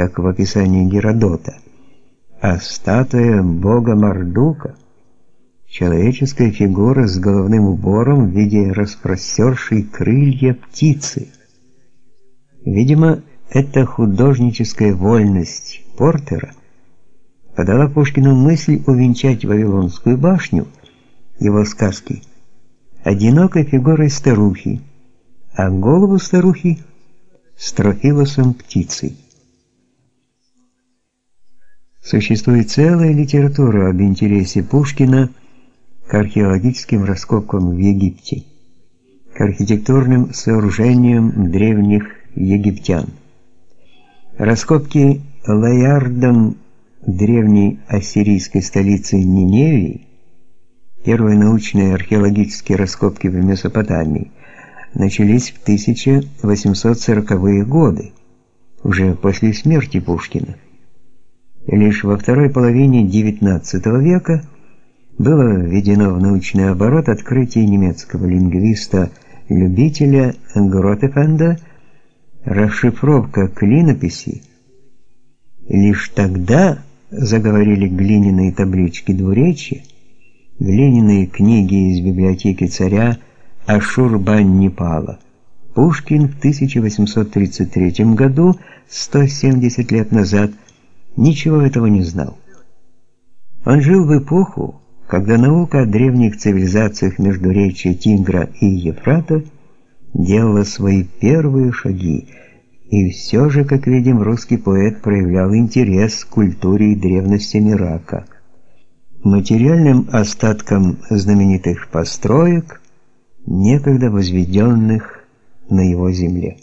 как в описании Геродота, а статуя бога Мардука человеческая фигура с головным убором в виде распростершей крылья птицы. Видимо, эта художническая вольность Портера подала Пушкину мысль увенчать Вавилонскую башню его сказки одинокой фигурой старухи, а голову старухи строфилосом птицей. Существует целая литература об интересе Пушкина к археологическим раскопкам в Египте, к архитектурным сооружениям древних египтян. Раскопки Лаярдом древней ассирийской столицы Ниневии, первые научные археологические раскопки в Месопотамии, начались в 1840-е годы, уже после смерти Пушкина. Лишь во второй половине XIX века было введено в научный оборот открытие немецкого лингвиста-любителя Гротефенда расшифровка клинописи. Лишь тогда заговорили глиняные таблички двуречья, глиняные книги из библиотеки царя Ашурбан-Непала. Пушкин в 1833 году, 170 лет назад, ничего этого не знал. Он жил в эпоху, когда наука о древних цивилизациях Междуречия Тигра и Ефрата делала свои первые шаги, и все же, как видим, русский поэт проявлял интерес к культуре и древностям Ирака, материальным остаткам знаменитых построек, некогда возведенных на его земле.